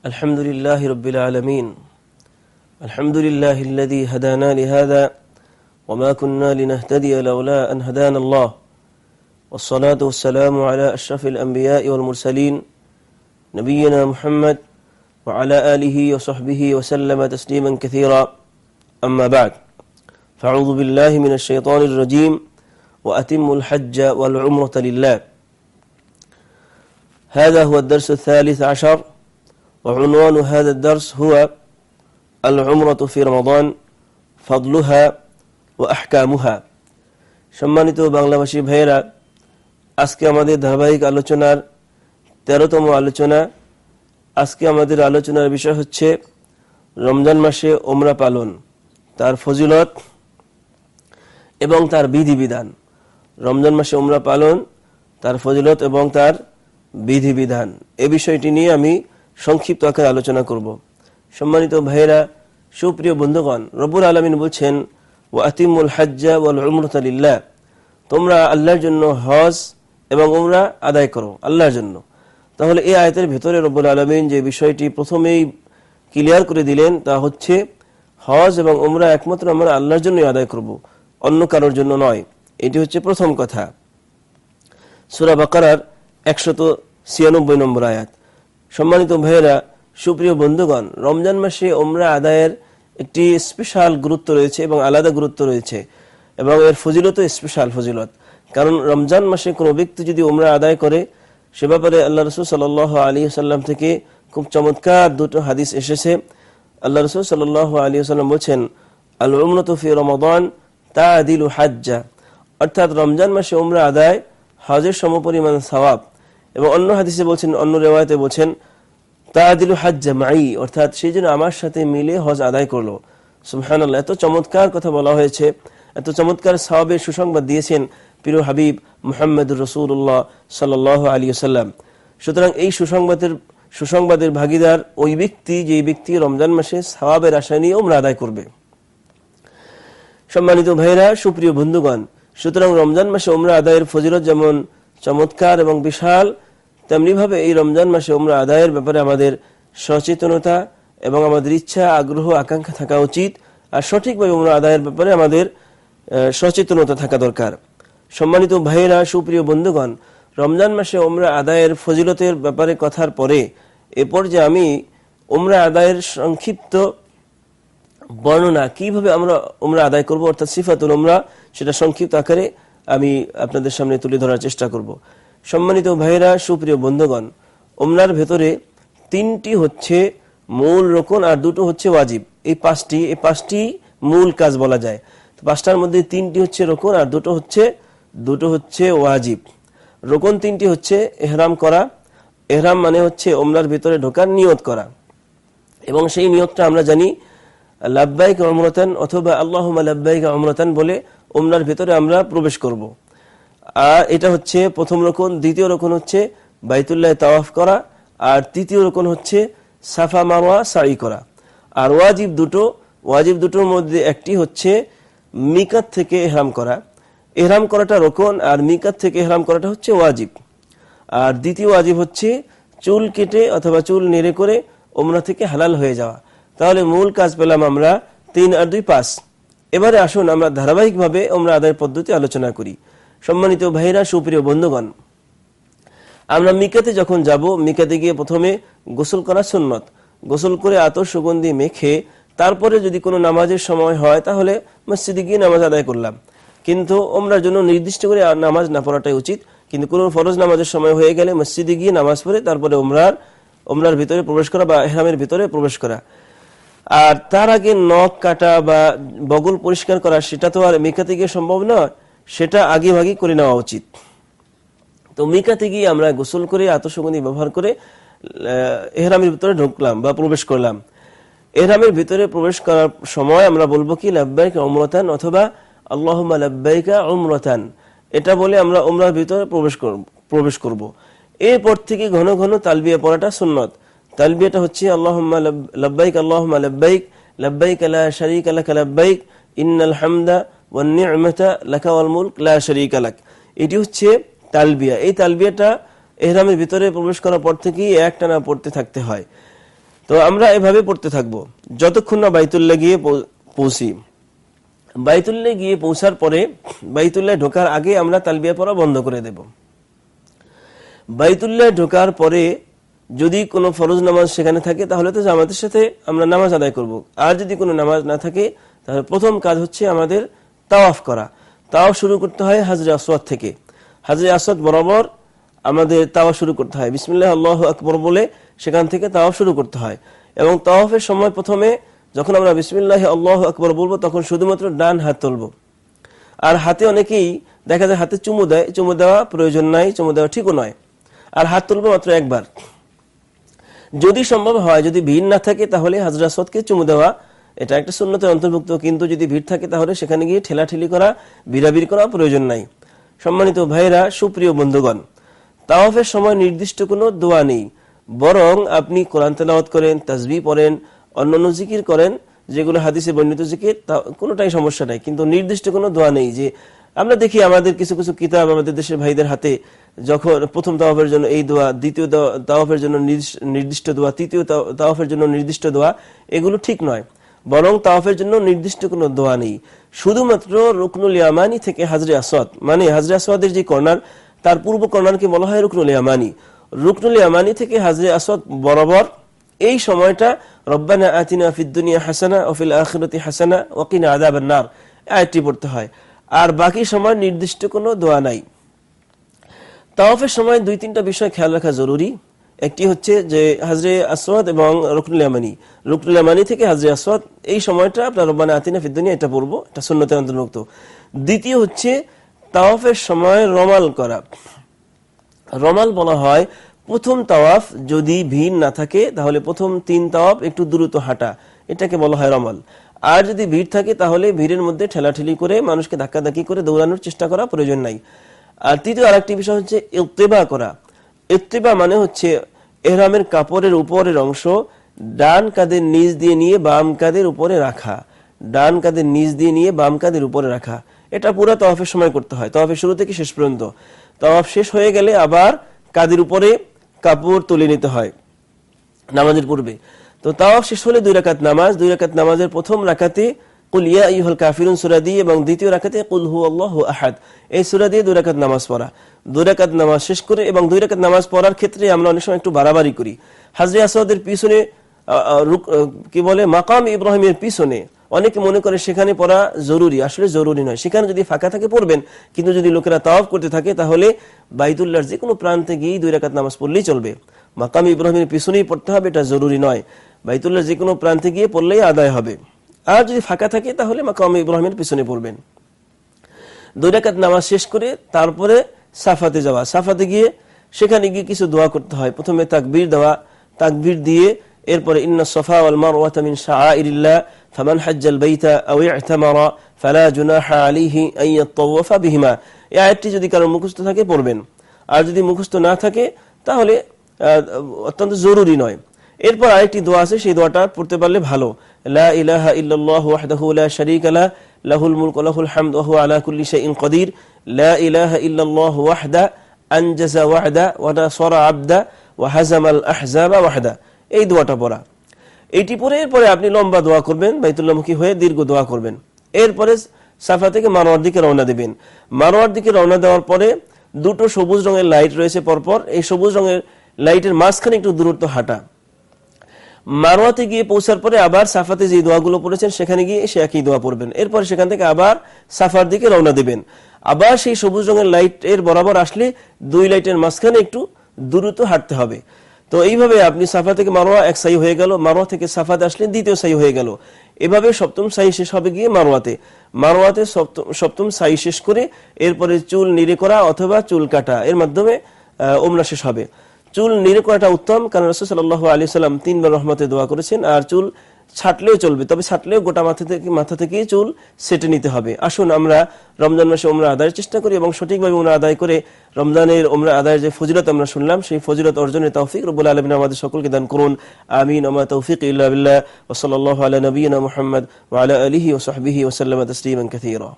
الحمد لله رب العالمين. الحمد لله الذي هدانا لهذا وما كنا لنهتدي لولا أن هدانا الله. والصلاة والسلام على أشرف الأنبياء والمرسلين نبينا محمد وعلى آله وصحبه وسلم تسليما كثيرا. أما بعد فأعوذ بالله من الشيطان الرجيم وأتم الحج والعمرة لله. هذا هو الدرس الثالث عشر وعنوان هذا الدرس هو العمرة في رمضان فضلها وأحكامها সম্মানিত বাংলাভাষী ভাইয়েরা আজকে আমাদের ধারাবাহিক আলোচনার তেরোতম আলোচনা আজকে আমাদের আলোচনার বিষয় হচ্ছে রমজান মাসে ওমরা পালন তার ফজিলত এবং তার বিধিবিধান রমজান মাসে ওমরা পালন তার ফজিলত এবং তার বিধিবিধান এ বিষয়টি নিয়ে আমি সংক্ষিপ্ত আকারে আলোচনা করব। সম্মানিত ভাইয়েরা, সুপ্রিয় বন্ধুগণ রবুল আলমিন বলছেন ও আতিমুল হাজ্জা ওয়াল উমরতালিল্লাহ তোমরা আল্লাহর জন্য হজ এবং উমরা আদায় করো, আল্লাহর জন্য। তাহলে এই আয়তের ভেতরে রব্বুল আলমিন যে বিষয়টি প্রথমেই ক্লিয়ার করে দিলেন, তা হচ্ছে, হজ এবং উমরা একমাত্র আমরা আল্লাহর জন্যই আদায় করব, অন্য কারোর জন্য নয়। এটি হচ্ছে প্রথম কথা। সুরা বাকার একশত ছিয়ানব্বই নম্বর আয়াত। সম্মানিত ভাইয়েরা, সুপ্রিয় বন্ধুগণ, রমজান মাসে ওমরা আদায়ের একটি স্পেশাল গুরুত্ব রয়েছে এবং আলাদা গুরুত্ব রয়েছে এবং এর ফজিলত স্পেশাল ফজিলত। কারণ রমজান মাসে কোনো ব্যক্তি যদি ওমরা আদায় করে, সে ব্যাপারে আল্লাহ রসুল সাল আলী সাল্লাম থেকে খুব চমৎকার দুটো হাদিস এসেছে। আল্লাহ রসুল সাল আলী সাল্লাম বলছেন আল উমরতফি রমদান তা আদিল হাজ্জা। অর্থাৎ রমজান মাসে ওমরা আদায় হজের সমপরিমাণ সওয়াব। এবং অন্য হাদিসে বলছেন, অন্য রেওয়ায়তে বলছেন তা আদিল হাজ্জা মাই অর্থাৎ সেই জন্য আমার সাথে মিলে হজ আদায় করল। সুহান এত চমৎকার কথা বলা হয়েছে, এত চমৎকার সাহাবের সুসংবাদ দিয়েছেন প্রিয় হাবিব মুহাম্মদুর রসুল্লাহ সাল আলী সাল্লাম সুতরাং এই সুসংবাদের সুসংবাদের ভাগিদার ওই ব্যক্তি যে ব্যক্তি রমজান মাসে সাহাবের আশা নিয়ে ওমরা আদায় করবে। সম্মানিত ভাইরা সুপ্রিয় বন্ধুগণ, সুতরাং রমজান মাসে ওমরা আদায়ের ফজিলত যেমন চমৎকার এবং বিশাল, তেমনিভাবে এই রমজান মাসে ওমরা আদায়ের ব্যাপারে আমাদের সচেতনতা এবং আমাদের ইচ্ছা, আগ্রহ, আকাঙ্ক্ষা থাকা উচিত। আর সঠিকভাবে ওমরা আদায়ের ব্যাপারে আমাদের সচেতনতা থাকা দরকার। সম্মানিত ভাইয়েরা, সুপ্রিয় বন্ধুগণ, রমজান মাসে ওমরা আদায়ের ফজিলতের ব্যাপারে কথার পরে এরপর যে আমি ওমরা আদায়ের সংক্ষিপ্ত বর্ণনা, কীভাবে আমরা ওমরা আদায় করব, অর্থাৎ সিফাতুল ওমরা সেটা সংক্ষিপ্ত আকারে আমি আপনাদের সামনে তুলে ধরার চেষ্টা করব। সম্মানিত ভাইয়েরা, সুপ্রিয় বন্ধুগণ ওমরার ভেতরে তিনটি হচ্ছে মূল রোকন আর দুটো হচ্ছে ওয়াজিব। এই পাঁচটি এই পাঁচটি মূল কাজ বলা যায়। পাঁচটার মধ্যে তিনটি হচ্ছে রোকন আর দুটো হচ্ছে দুটো হচ্ছে ওয়াজিব। রোকন তিনটি হচ্ছে এহরাম করা। এহরাম মানে হচ্ছে ওমরার ভিতরে ঢোকার নিয়ত করা। এবং সেই নিয়তটা আমরা জানি লাভবাইক অমরতান অথবা আল্লাহ লাভবাইক অমরতান বলে ওমরার ভেতরে আমরা প্রবেশ করব। আর এটা হচ্ছে প্রথম রকম দ্বিতীয় রকম হচ্ছে বাইতুল্লাহ তাওয়াফ করা, আর তৃতীয় রকম হচ্ছে সাফা মাওয়া সাড়ি করা। আর ওয়াজিব দুটো, ওয়াজিব দুটোর মধ্যে একটি হচ্ছে মিকাত থেকে এহরাম করা। এহরাম করাটা রোকন, আর মিকাত থেকে এহরাম করাটা হচ্ছে ওয়াজিব। আর দ্বিতীয় ওয়াজিব হচ্ছে চুল কেটে অথবা চুল নেড়ে করে ওমরা থেকে হালাল হয়ে যাওয়া। তাহলে মূল কাজ পেলাম আমরা তিন আর দুই পাঁচ। এবারে আসুন আমরা ধারাবাহিকভাবে ওমরা আদায়ের পদ্ধতি আলোচনা করি। সম্মানিত ভাইরা সুপ্রিয় বন্ধুগণ, আমরা মিকাতে যখন যাব, মিকাতে গিয়ে প্রথমে গোসল করা সুন্নত। গোসল করে আতর সুগন্ধি মেখে তারপরে যদি কোনো নামাজের সময় হয়, তাহলে মসজিদে গিয়ে নামাজ আদায় করলাম। কিন্তু ওমরার জন্য নির্দিষ্ট করে নামাজ না পড়াটাই উচিত। কিন্তু কোনো ফরজ নামাজের সময় হয়ে গেলে মসজিদে গিয়ে নামাজ পড়ে, তারপরে ওমরার ওমরার ভিতরে প্রবেশ করা বা এহরামের ভিতরে প্রবেশ করা। আর তার আগে নখ কাটা বা বগল পরিষ্কার করা, সেটা তো আর মিকাতে গিয়ে সম্ভব নয়, সেটা আগে ভাগে করে নেওয়া উচিত। তো মিকাতে গিয়ে আমরা গোসল করে আত্মসুগন্ধি ব্যবহার করে এহরামের ভিতরে ঢুকলাম বা প্রবেশ করলাম। এহরামের ভিতরে প্রবেশ করার সময় আমরা বলব কি, লাব্বাইক অমরতান অথবা আল্লাহ লাব্বাইকা অমরতান এটা বলে আমরা ওমরার ভিতরে প্রবেশ করব প্রবেশ করব। এরপর থেকে ঘন ঘন তালবিয়া পড়াটা সুন্নত। তালবিয়াটা হচ্ছে আল্লাহ লাব্বাইক আল্লাহ লাব্বাইক লাব্বাইক লা শারিক লাক লাব্বাইক, ইন্নাল হামদা ওয়ান নি'মাতা লাকা এটি হচ্ছে তালবিয়া। এই তালবিয়াটা এহরামের ভিতরে প্রবেশ করার পর থেকেই একটানা পড়তে থাকতে হয়। তো আমরা এভাবে পড়তে থাকব। যতক্ষণ না বাইতুল্লাহ গিয়ে পৌঁছি। বাইতুল্লাহ গিয়ে পৌঁছার পরে বাইতুল্লাহ ঢোকার আগে আমরা তালবিয়া পড়া বন্ধ করে দেব। বাইতুল্লাহ ঢোকার পরে যদি কোনো ফরজ নামাজ সেখানে থাকে, তাহলে তো জামাতের সাথে আমরা নামাজ আদায় করব। আর যদি কোনো নামাজ না থাকে, তাহলে প্রথম কাজ হচ্ছে আমাদের তাওয়াফ করা। তাওয়াফ শুরু করতে হয় হাজরে আসওয়াদ থেকে। হাজরে আসওয়াদ বরাবর আমাদের তাওয়া শুরু করতে হয়। বিসমিল্লাহ, আল্লাহ আকবর বলে সেখান থেকে তাওয়াফ শুরু করতে হয়। এবং তাওয়াফের সময় প্রথমে যখন আমরা বিসমিল্লাহ, আল্লাহ আকবর বলব, তখন শুধুমাত্র ডান হাত তুলবো। আর হাতে অনেকেই দেখা যায় হাতে চুমু দেয়। চুমু দেওয়া প্রয়োজন নাই, চুমু দেওয়া ঠিকও নয়। আর হাত তুলবো মাত্র একবার। যদি সম্ভব হয়, যদি ভিড় না থাকে, তাহলে হাজরা সদকে চুমু দেওয়া। এটা একটা শূন্যতে অন্তর্ভুক্ত, কিন্তু যদি ভিড় থাকে, তাহলে সেখানে গিয়ে ঠেলাঠেলি করা, বিড়াবিড় করা প্রয়োজন নাই। সম্মানিত ভাইরা সুপ্রিয় বন্ধুগণ, তাওয়াফের সময় নির্দিষ্ট কোনো দোয়া নেই। বরং আপনি কোরআন তেলাওয়াত করেন, তাজবি পড়েন, অন্যান্য জিকির করেন, যেগুলো হাদিসে বর্ণিত জিকির, তা কোনোটাই সমস্যা নাই। কিন্তু নির্দিষ্ট কোনো দোয়া নেই যে, আমরা দেখি আমাদের কিছু কিছু কিতাব আমাদের দেশের ভাইদের হাতে যখন প্রথম তাওয়াফের জন্য এই দোয়া, দ্বিতীয় দাওয়া- তাওয়াফের জন্য নির্দিষ্ট- দোয়া, তৃতীয় তাও- তাওয়াফের জন্য নির্দিষ্ট দোয়া, এগুলো ঠিক নয়। বরং তাওয়াফের জন্য নির্দিষ্ট কোনো দোয়া নেই। শুধুমাত্র রুকনুল ইয়ামানি থেকে হাজরে আসওয়াদ মানে হাজরে আসওয়াদের যে কর্নার, তার পূর্ব কর্নারকে বলা হয় রুকনুল ইয়ামানি। রুকনুল ইয়ামানি থেকে হাজরে আসওয়াদ বরাবর এই সময়টা, রব্বানা আতিনা ফিদ্দুনিয়া হাসানা ওফিল আখিরাতি হাসানা ওকিনা আযাবান নার আয়াতটি পড়তে হয়। আর বাকি সময় নির্দিষ্ট কোনো দোয়া নাই। তাওয়াফের সময় দুই তিনটা বিষয় খেয়াল রাখা জরুরি। একটি হচ্ছে যে হাজরে আসওয়াদ এবং রুকনুল ইয়ামানি। রুকনুল ইয়ামানি থেকে হাজরে আসওয়াদ, এই সময়টা আপনার রব্বানা আতিনা ফিদ্দুনিয়া এটা পড়ব, এটা সুন্নতের অন্তর্ভুক্ত। দ্বিতীয় হচ্ছে তাওয়াফের সময় রমাল করা। রমাল বলা হয় প্রথম তাওয়াফ যদি ভিড় না থাকে, তাহলে প্রথম তিন তাওয়াফ একটু দ্রুত হাঁটা। এটাকে বলা হয় রমাল। আর যদি ভিড় থাকে, তাহলে ভিড়ের মধ্যে ঠেলাঠেলি করে মানুষকে ধাক্কাধাক্কি করে দৌড়ানোর চেষ্টা করা প্রয়োজন নাই। আর তৃতীয় আরেকটি বিষয় হচ্ছে ইত্তেবা করা। ইত্তেবা মানে হচ্ছে এহরামের কাপড়ের উপরের অংশ ডান কাদের নিচ দিয়ে নিয়ে বাম কাদের উপরে রাখা। ডান কাদের নিচ দিয়ে নিয়ে বাম কাদের উপরে রাখা। এটা পুরো তওয়াফের সময় করতে হয়। তওয়াফের শুরু থেকে শেষ পর্যন্ত। তওয়াফ শেষ হয়ে গেলে আবার কাদের উপরে কাপড় তুলে নিতে হয় নামাজের পূর্বে। তো তাওয়াফ শেষ হলে দুই রাকাত নামাজ। দুই রাকাত নামাজের প্রথম রাকাতে কাফিরুন সূরা এবং দ্বিতীয় এই সূরা দিয়ে নামাজ পড়া। নামাজ শেষ করে এবং নামাজ পড়ার ক্ষেত্রে আমরা অনেক সময় একটু বাড়াবাড়ি করি। পিছনে কি বলে, মাকাম ইব্রাহিমের পিছনে অনেকে মনে করে সেখানে পড়া জরুরি। আসলে জরুরি নয়। সেখানে যদি ফাঁকা থাকে পড়বেন। কিন্তু যদি লোকেরা তাওয়াফ করতে থাকে তাহলে বাইতুল্লাহর যে কোনো প্রান্তে গিয়েই দুই রাকাত নামাজ পড়লেই চলবে। মাকাম ইব্রাহিমের পিছনেই পড়তে হবে, এটা জরুরি নয়। বাইতুল্লাহর যে কোনো প্রান্তে গিয়ে পড়লেই আদায় হবে। আর যদি ফাঁকা থাকে, তাহলে মাকাম ইব্রাহিমের পিছনে পড়বেন। দুই রাকাত নামাজ শেষ করে তারপরে সাফাতে যাওয়া। সাফাতে গিয়ে সেখানে গিয়ে কিছু দোয়া করতে হয়। প্রথমে তাকবির দেওয়া। তাকবির দিয়ে এরপরে, ইন্না সফা ওয়াল শাআইরিল্লাহ, ফামান হাজ্জাল বাইতা আও ই'তামারা, ফালা জুনাহা আলাইহি আন ইয়াতাওয়াফা বিহিমা। এই আয়াতটি যদি কারোর মুখস্থ থাকে, পড়বেন। আর যদি মুখস্থ না থাকে, তাহলে অত্যন্ত জরুরি নয়। এরপর আরেকটি দোয়া আছে, সেই দোয়াটা পড়তে পারলে ভালো। পড়া। এইটি পরে আপনি লম্বা দোয়া করবেন, বাইতুল্লাহমুখী হয়ে দীর্ঘ দোয়া করবেন। এরপরে সাফা থেকে মারোয়ার দিকে রওনা দিবেন। মারোয়ার দিকে রওনা দেওয়ার পরে দুটো সবুজ রঙের লাইট রয়েছে পরপর। এই সবুজ রঙের লাইটের মাঝখানে একটু দূরত্ব হাঁটা। মারোয়াতে গিয়ে পৌঁছার পরে আবার সাফাতে যে দোয়াগুলো পড়েছেন, সেখানে গিয়ে সে একই দোয়া পড়বেন। এরপরে সেখান থেকে আবার সাফার দিকে রওনা দেবেন। আবার সেই সবুজ রঙের লাইটের বরাবর আসলে দুই লাইটের মাঝখানে একটু দ্রুত হাঁটতে হবে। তো এইভাবে আপনি সাফা থেকে মারোয়া এক সাই হয়ে গেল মারোয়া থেকে সাফাতে আসলে দ্বিতীয় সাই হয়ে গেল। এভাবে সপ্তম সাই শেষ হবে গিয়ে মারোয়াতে মারোয়াতে সপ্তম সাই শেষ করে এরপরে চুল নিরে করা অথবা চুল কাটা, এর মাধ্যমে ওমরা শেষ হবে। চুল নিরে করাটা উত্তম, কারণ রসুল সাল্লাহ আলি সাল্লাম তিনবার রহমতে দোয়া করেছেন, আর চুল ছাটলেও চলবে, তবে ছাটলেও গোটা মাথা থেকে মাথা থেকে চুল সেটে নিতে হবে। আসুন আমরা রমজান মাসে ওমরা আদায়ের চেষ্টা করি এবং সঠিকভাবে ওমরা আদায় করে রমজানের ওমরা আদায়ের যে ফজিলত আমরা শুনলাম, সেই ফজিলত অর্জনের তৌফিক রব্বুল আলমিন আমাদের সকলকে দান করুন। আমিন। আমা তৌফিক ইল্লা বিল্লাহ। ওসল্লাহ আলা নবীনা মুহাম্মদ ওয়া আলা আলিহি ওয়া সাহবিহি ওয়া সাল্লামা তাসলিমান কাসীরা।